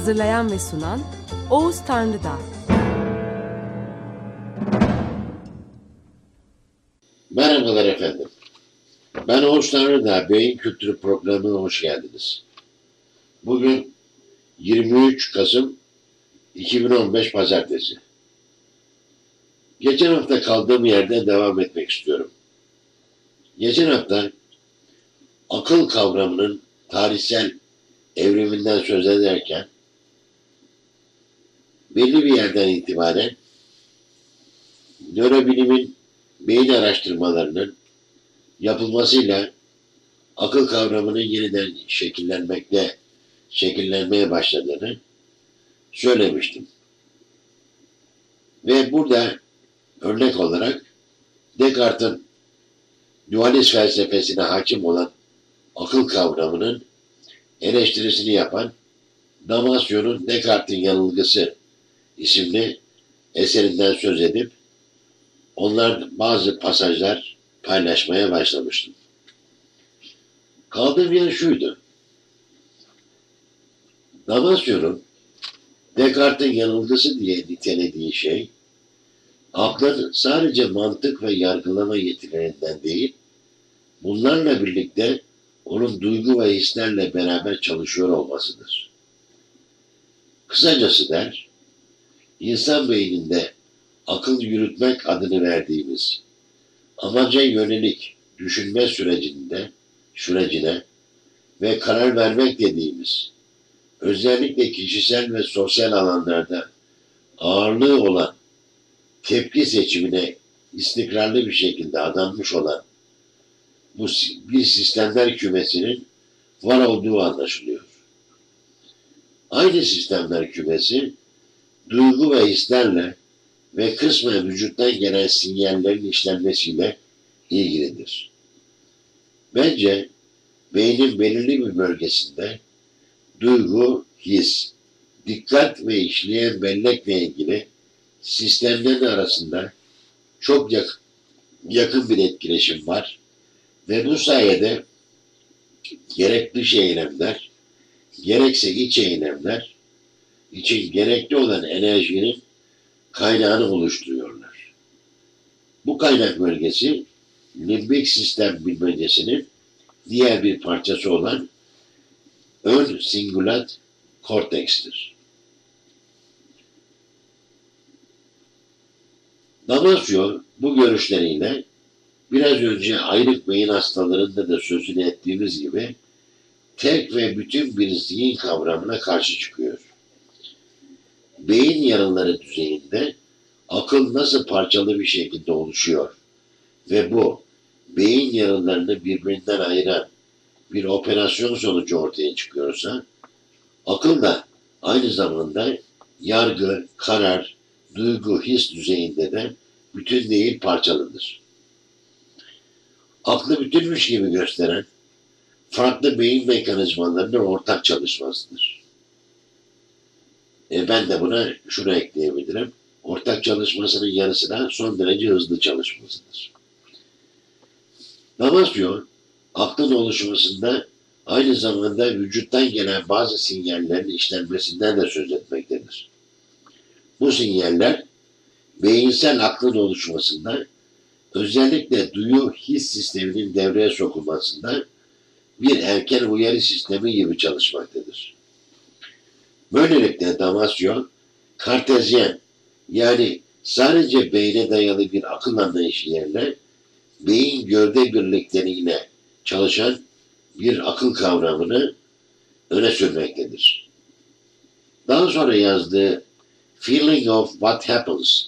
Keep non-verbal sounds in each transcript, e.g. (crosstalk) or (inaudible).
Hazırlayan ve sunan Oğuz Tanrıdağ. Merhabalar efendim. Ben Oğuz Tanrıdağ, Beyin Kültürü Programı'na hoş geldiniz. Bugün 23 Kasım 2015 Pazartesi. Geçen hafta kaldığım yerden devam etmek istiyorum. Geçen hafta akıl kavramının tarihsel evriminden söz ederken belli bir yerden itibaren nörobilimin beyin araştırmalarının yapılmasıyla akıl kavramının yeniden şekillenmekte, şekillenmeye başladığını söylemiştim. Ve burada örnek olarak Descartes'in dualist felsefesine hakim olan akıl kavramının eleştirisini yapan Damasyon'un Descartes'in yanılgısı isimli eserinden söz edip onlar bazı pasajlar paylaşmaya başlamıştım. Kaldığım yer şuydu. Damasyon'un Descartes'in yanılgısı diye nitelediği şey aklın sadece mantık ve yargılama yetilerinden değil, bunlarla birlikte onun duygu ve hislerle beraber çalışıyor olmasıdır. Kısacası der, insan beyninde akıl yürütmek adını verdiğimiz amaca yönelik düşünme sürecinde, sürecine ve karar vermek dediğimiz özellikle kişisel ve sosyal alanlarda ağırlığı olan tepki seçimine istikrarlı bir şekilde adanmış olan bu bir sistemler kümesinin var olduğu anlaşılıyor. Aynı sistemler kümesi duygu ve hislerle ve kısmen vücuttan gelen sinyallerin işlenmesiyle ilgilidir. Bence beynin belirli bir bölgesinde duygu, his, dikkat ve işleyen bellekle ilgili sistemlerin arasında çok yakın bir etkileşim var ve bu sayede gerek dış eylemler, gerekse iç eylemler için gerekli olan enerjinin kaynağını oluşturuyorlar. Bu kaynak bölgesi limbik sistem bilmecesinin diğer bir parçası olan ön singulat kortekstir. Damasio bu görüşleriyle biraz önce ayrık beyin hastalarında da sözünü ettiğimiz gibi tek ve bütün bir zihin kavramına karşı çıkıyor. Beyin yarınları düzeyinde akıl nasıl parçalı bir şekilde oluşuyor ve bu beyin yarınlarını birbirinden ayıran bir operasyon sonucu ortaya çıkıyorsa akıl da aynı zamanda yargı, karar, duygu, his düzeyinde de bütün değil parçalıdır aklı bütünmüş gibi gösteren farklı beyin mekanizmalarının ortak çalışmasıdır. E ben de buna şunu ekleyebilirim. Ortak çalışmasının yarısına son derece hızlı çalışmasıdır. Damasyo, aklın oluşmasında aynı zamanda vücuttan gelen bazı sinyallerin işlenmesinden de söz etmektedir. Bu sinyaller beyinsel aklın oluşmasında özellikle duyu his sisteminin devreye sokulmasında bir erken uyarı sistemi gibi çalışmaktadır. Böylelikle Damasio, kartezyen yani sadece beyne dayalı bir akıl anlayışı yerine beyin gövde birlikleriyle çalışan bir akıl kavramını öne sürmektedir. Daha sonra yazdığı Feeling of What Happens,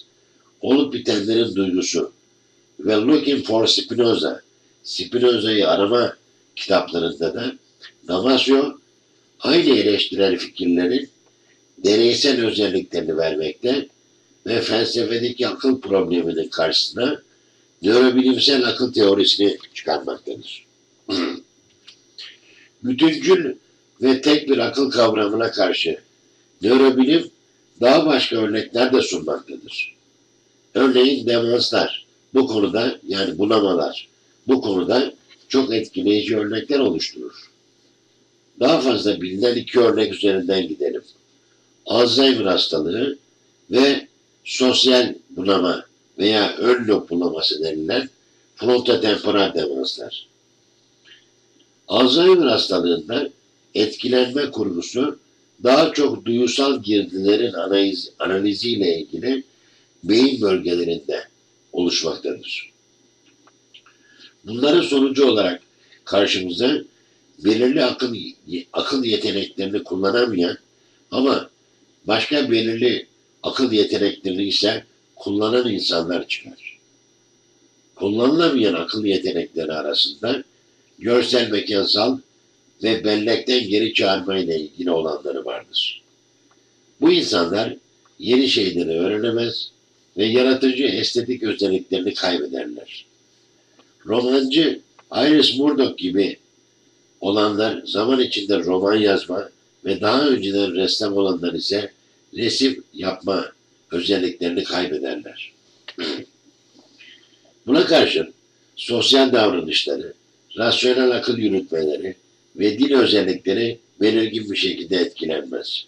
olup bitenlerin duygusu ve Looking for Spinoza, Spinoza'yı arama kitaplarında da Damasio aynı eleştirel fikirlerin deneysel özelliklerini vermekte ve felsefedeki akıl probleminin karşısına nörobilimsel akıl teorisini çıkarmaktadır. (clears throat) Bütüncül ve tek bir akıl kavramına karşı nörobilim daha başka örnekler de sunmaktadır. Örneğin demanslar bu konuda yani bulamalar bu konuda çok etkileyici örnekler oluşturur. Daha fazla bilinen iki örnek üzerinden gidelim. Alzheimer hastalığı ve sosyal bunama veya ön lob bunaması denilen frontotemporal demanslar. Alzheimer hastalığında etkilenme kurgusu daha çok duyusal girdilerin analiz, analiziyle ilgili beyin bölgelerinde oluşmaktadır. Bunların sonucu olarak karşımıza belirli akıl, akıl yeteneklerini kullanamayan ama başka belirli akıl yeteneklerini ise kullanan insanlar çıkar. Kullanılamayan akıl yetenekleri arasında görsel mekansal ve bellekten geri çağırma ile ilgili olanları vardır. Bu insanlar yeni şeyleri öğrenemez ve yaratıcı estetik özelliklerini kaybederler. Romancı Iris Murdoch gibi olanlar zaman içinde roman yazma ve daha önceden ressam olanlar ise resim yapma özelliklerini kaybederler. (clears throat) Buna karşın sosyal davranışları, rasyonel akıl yürütmeleri ve dil özellikleri belirgin bir şekilde etkilenmez.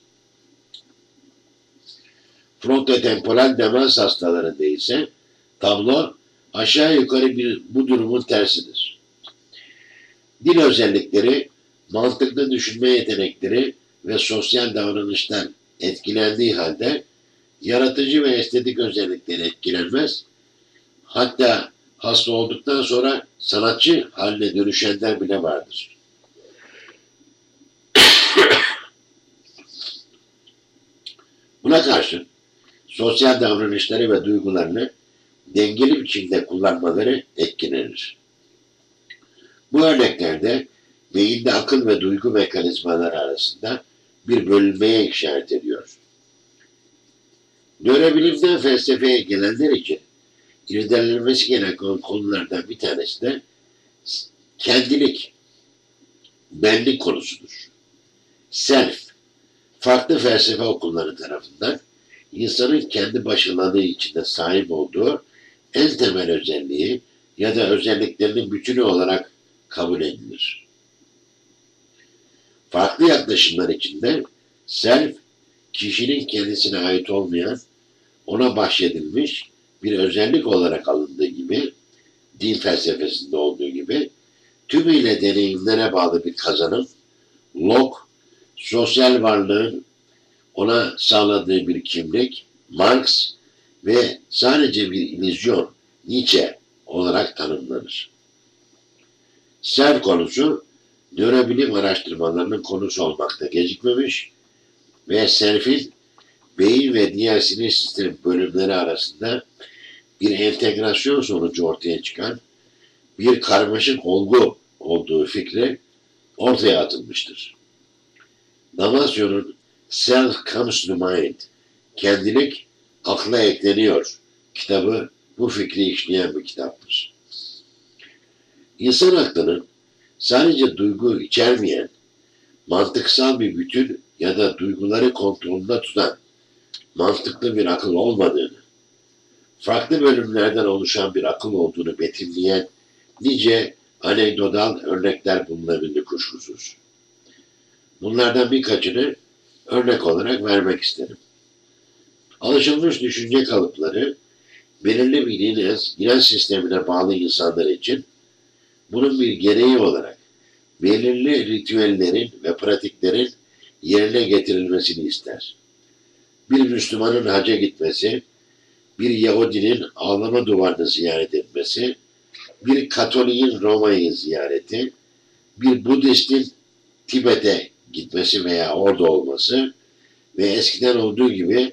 Frontotemporal demans hastalarında ise tablo aşağı yukarı bir, bu durumun tersidir. Dil özellikleri, mantıklı düşünme yetenekleri ve sosyal davranıştan etkilendiği halde yaratıcı ve estetik özellikleri etkilenmez. Hatta hasta olduktan sonra sanatçı haline dönüşenler bile vardır. (coughs) Buna karşın sosyal davranışları ve duygularını dengeli biçimde kullanmaları etkilenir. Bu örneklerde beyinde akıl ve duygu mekanizmaları arasında bir bölünmeye işaret ediyor. Nörobilimden felsefeye gelenler için irdelenmesi gereken konulardan bir tanesi de kendilik, benlik konusudur. Self, farklı felsefe okulları tarafından insanın kendi başınalığı içinde sahip olduğu en temel özelliği ya da özelliklerinin bütünü olarak kabul edilir. Farklı yaklaşımlar içinde self, kişinin kendisine ait olmayan, ona bahşedilmiş bir özellik olarak alındığı gibi, din felsefesinde olduğu gibi, tümüyle deneyimlere bağlı bir kazanım, Locke, sosyal varlığın ona sağladığı bir kimlik, Marx ve sadece bir illüzyon, Nietzsche olarak tanımlanır. Self konusu, nörobilim araştırmalarının konusu olmakta gecikmemiş ve selfin beyin ve diğer sinir sistem bölümleri arasında bir entegrasyon sonucu ortaya çıkan bir karmaşık olgu olduğu fikri ortaya atılmıştır. Damasyon'un Self Comes to Mind, kendilik akla ekleniyor kitabı bu fikri işleyen bir kitaptır. İnsan aklının sadece duygu içermeyen, mantıksal bir bütün ya da duyguları kontrolünde tutan mantıklı bir akıl olmadığını, farklı bölümlerden oluşan bir akıl olduğunu betimleyen nice anekdotal örnekler bulunabilir kuşkusuz. Bunlardan birkaçını örnek olarak vermek isterim. Alışılmış düşünce kalıpları belirli bir inanç, sistemine bağlı insanlar için bunun bir gereği olarak belirli ritüellerin ve pratiklerin yerine getirilmesini ister. Bir Müslümanın haca gitmesi, bir Yahudinin ağlama duvarını ziyaret etmesi, bir Katolik'in Roma'yı ziyareti, bir Budistin Tibet'e gitmesi veya orada olması ve eskiden olduğu gibi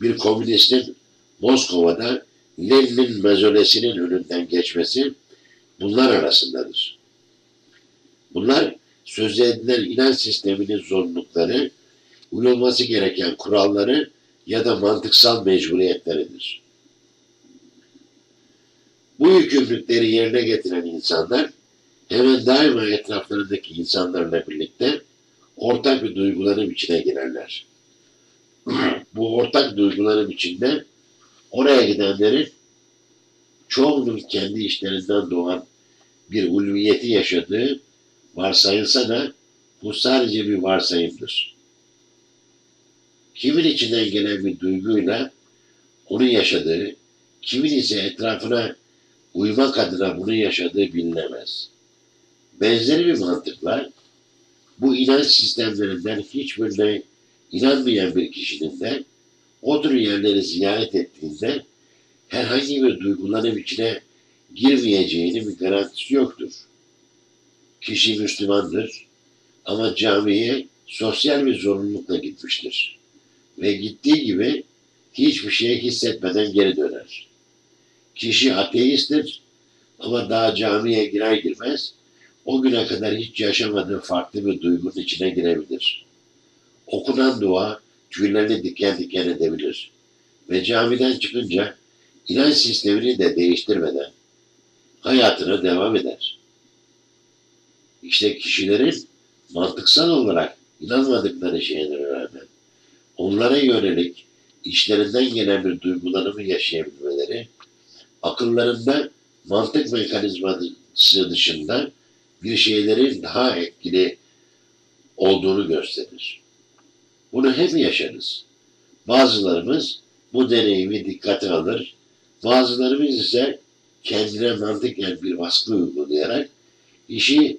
bir komünistin Moskova'da Lenin'in mezolesinin önünden geçmesi bunlar arasındadır. Bunlar söz edilen inanç sisteminin zorunlulukları, uyulması gereken kuralları ya da mantıksal mecburiyetleridir. Bu yükümlülükleri yerine getiren insanlar hemen daima etraflarındaki insanlarla birlikte ortak bir duygularım içine girerler. Bu ortak duygularım içinde oraya gidenlerin çoğunun kendi işlerinden doğan bir ulviyeti yaşadığı varsayılsa da bu sadece bir varsayımdır. Kimin içinden gelen bir duyguyla onu yaşadığı, kimin ise etrafına uymak adına bunu yaşadığı bilinemez. Benzeri bir mantıkla bu inanç sistemlerinden hiçbirine inanmayan bir kişinin de o tür yerleri ziyaret ettiğinde herhangi bir duyguların içine girmeyeceğini bir garantisi yoktur. Kişi Müslümandır ama camiye sosyal bir zorunlulukla gitmiştir. Ve gittiği gibi hiçbir şey hissetmeden geri döner. Kişi ateisttir ama daha camiye girer girmez o güne kadar hiç yaşamadığı farklı bir duygunun içine girebilir. Okunan dua tüylerini diken diken edebilir. Ve camiden çıkınca inanç sistemini de değiştirmeden hayatına devam eder. İşte kişilerin mantıksal olarak inanmadıkları şeylere rağmen onlara yönelik işlerinden gelen bir duygularını yaşayabilmeleri akıllarında mantık mekanizması dışında bir şeylerin daha etkili olduğunu gösterir. Bunu hep yaşarız. Bazılarımız bu deneyimi dikkate alır, bazılarımız ise kendine mantıken bir baskı uygulayarak işi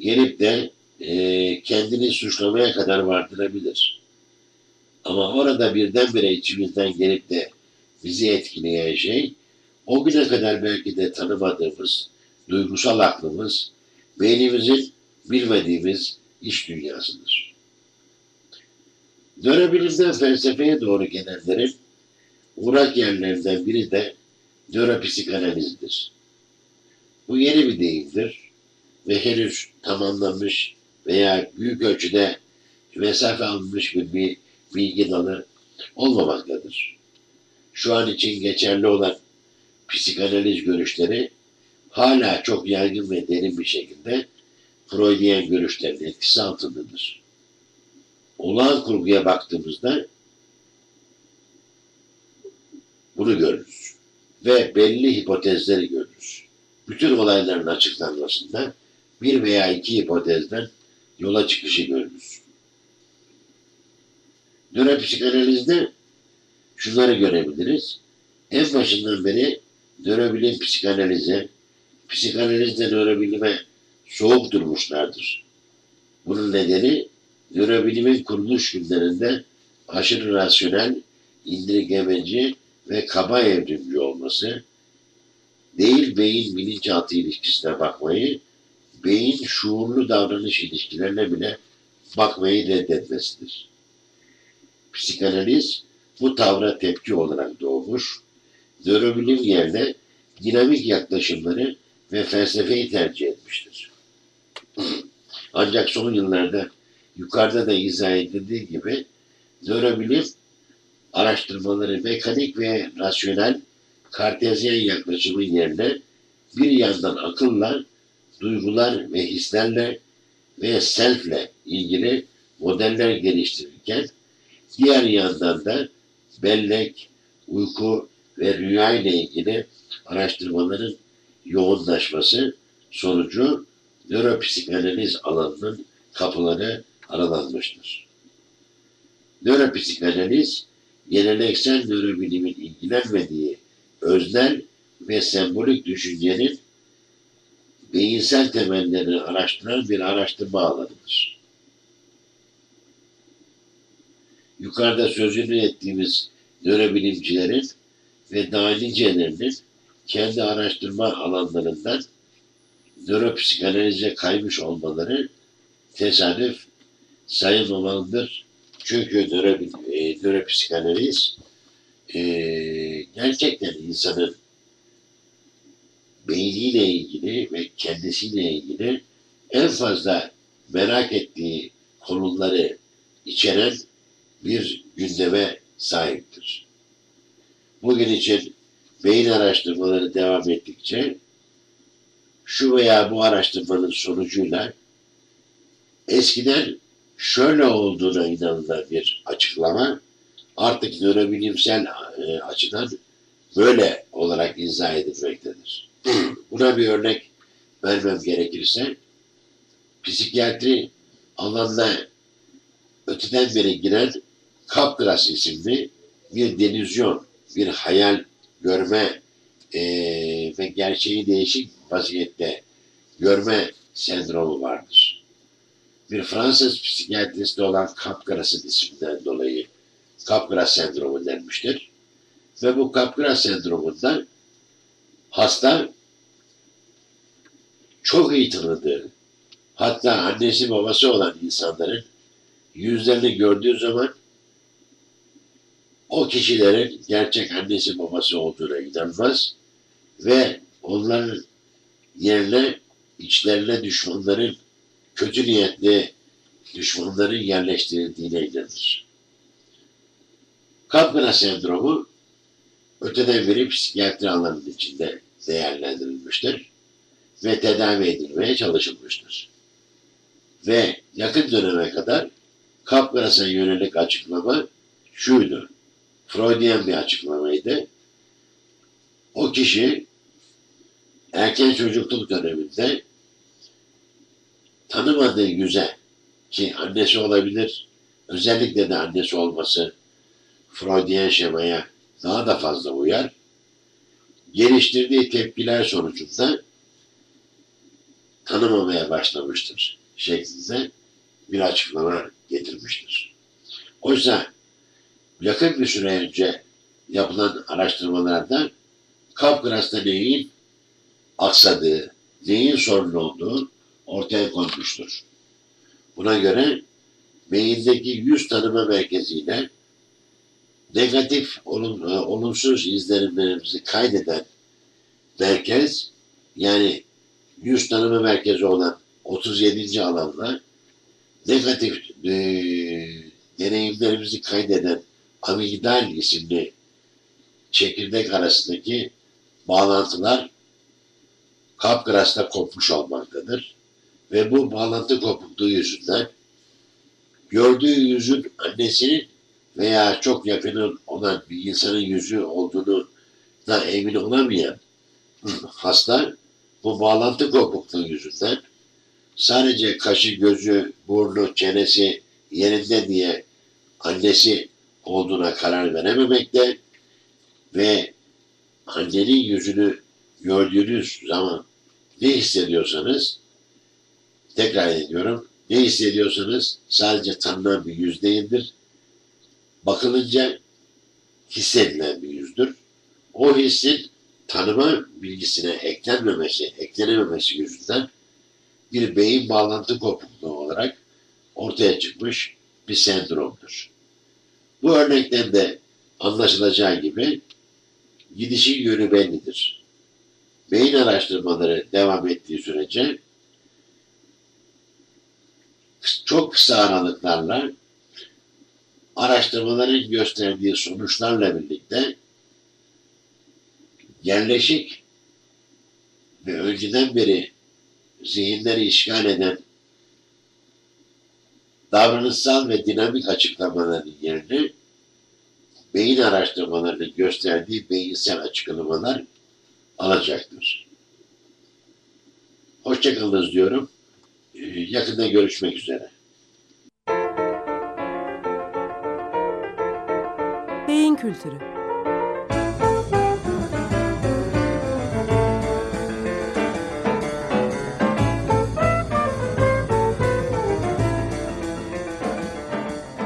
gelip de e, kendini suçlamaya kadar vardırabilir. Ama orada birdenbire içimizden gelip de bizi etkileyen şey o güne kadar belki de tanımadığımız duygusal aklımız, beynimizin bilmediğimiz iş dünyasıdır. Nörobilimden felsefeye doğru gelenlerin uğrak yerlerinden biri de nöropsikanalizdir. Bu yeni bir deyimdir ve henüz tamamlanmış veya büyük ölçüde mesafe alınmış bir bilgi dalı olmamaktadır. Şu an için geçerli olan psikanaliz görüşleri hala çok yaygın ve derin bir şekilde Freudiyen görüşlerin etkisi altındadır. Olağan kurguya baktığımızda bunu görürüz. Ve belli hipotezleri görürüz. Bütün olayların açıklanmasında bir veya iki hipotezden yola çıkışı görürüz. Nöropsikanalizde şunları görebiliriz. En başından beri nörobilim psikanalize, psikanalizde nörobilime soğuk durmuşlardır. Bunun nedeni nörobilimin kuruluş günlerinde aşırı rasyonel, indirgemeci ve kaba evrimci olması, değil beyin bilinçaltı ilişkisine bakmayı, beyin şuurlu davranış ilişkilerine bile bakmayı reddetmesidir. Psikanaliz bu tavra tepki olarak doğmuş, nörobilim yerine dinamik yaklaşımları ve felsefeyi tercih etmiştir. (clears throat) Ancak son yıllarda yukarıda da izah edildiği gibi nörobilim araştırmaları mekanik ve rasyonel kartezyen yaklaşımın yerine bir yandan akılla, duygular ve hislerle ve selfle ilgili modeller geliştirirken diğer yandan da bellek, uyku ve rüya ile ilgili araştırmaların yoğunlaşması sonucu nöropsikanaliz alanının kapıları aralanmıştır. Nöropsikanaliz, geleneksel nörobilimin ilgilenmediği öznel ve sembolik düşüncenin beyinsel temellerini araştıran bir araştırma alanıdır. Yukarıda sözünü ettiğimiz nörobilimcilerin ve daha nicelerinin kendi araştırma alanlarından nöropsikanalize kaymış olmaları tesadüf sayılmamalıdır. Çünkü nöro, e, nöropsikanaliz e, gerçekten insanın beyniyle ilgili ve kendisiyle ilgili en fazla merak ettiği konuları içeren bir gündeme sahiptir. Bugün için beyin araştırmaları devam ettikçe şu veya bu araştırmanın sonucuyla eskiden şöyle olduğuna inanılan bir açıklama artık nörobilimsel e, açıdan böyle olarak izah edilmektedir. (clears throat) Buna bir örnek vermem gerekirse psikiyatri alanına öteden beri giren Capgras isimli bir delüzyon, bir hayal görme e, ve gerçeği değişik vaziyette görme sendromu vardır. Bir Fransız psikiyatristi olan Capgras'ın isminden dolayı Capgras sendromu denmiştir. Ve bu Capgras sendromunda hasta çok iyi tanıdığı, hatta annesi babası olan insanların yüzlerini gördüğü zaman o kişilerin gerçek annesi babası olduğuna inanmaz ve onların yerine içlerine düşmanların kötü niyetli düşmanların yerleştirildiğine inanır. Kapkana sendromu öteden beri psikiyatri alanının içinde değerlendirilmiştir ve tedavi edilmeye çalışılmıştır. Ve yakın döneme kadar Kapkaras'a yönelik açıklama şuydu. Freudian bir açıklamaydı. O kişi erken çocukluk döneminde tanımadığı yüze ki annesi olabilir, özellikle de annesi olması Freudian şemaya daha da fazla uyar. Geliştirdiği tepkiler sonucunda tanımamaya başlamıştır şeklinde bir açıklama getirmiştir. Oysa yakın bir süre önce yapılan araştırmalarda Kapgras'ta neyin aksadığı, neyin sorun olduğu ortaya konmuştur. Buna göre beyindeki yüz tanıma merkeziyle negatif, olum, e, olumsuz izlenimlerimizi kaydeden merkez, yani yüz tanıma merkezi olan 37. alanla negatif e, deneyimlerimizi kaydeden amigdal isimli çekirdek arasındaki bağlantılar Capgras'ta kopmuş olmaktadır. Ve bu bağlantı kopukluğu yüzünden gördüğü yüzün annesinin veya çok yakının olan bir insanın yüzü olduğunu da emin olamayan hasta bu bağlantı kopukluğu yüzünden sadece kaşı, gözü, burnu, çenesi yerinde diye annesi olduğuna karar verememekte ve annenin yüzünü gördüğünüz zaman ne hissediyorsanız tekrar ediyorum ne hissediyorsanız sadece tanınan bir yüz değildir. Bakılınca hissedilen bir yüzdür. O hissin tanıma bilgisine eklenmemesi, eklenememesi yüzünden bir beyin bağlantı kopukluğu olarak ortaya çıkmış bir sendromdur. Bu örnekten de anlaşılacağı gibi gidişin yönü bellidir. Beyin araştırmaları devam ettiği sürece çok kısa aralıklarla araştırmaların gösterdiği sonuçlarla birlikte yerleşik ve önceden beri zihinleri işgal eden davranışsal ve dinamik açıklamaların yerine beyin araştırmalarının gösterdiği beyinsel açıklamalar alacaktır. Hoşçakalınız diyorum. Ee, yakında görüşmek üzere. Kültürü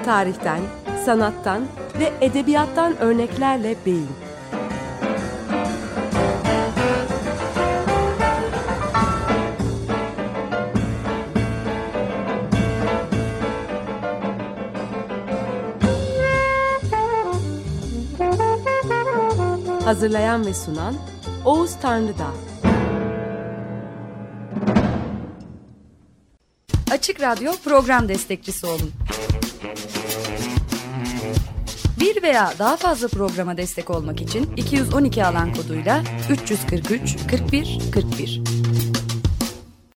tarihten, sanattan ve edebiyattan örneklerle beyin. Hazırlayan ve sunan Oğuz Tanrıdağ. Açık Radyo program destekçisi olun. Bir veya daha fazla programa destek olmak için 212 alan koduyla 343 41 41.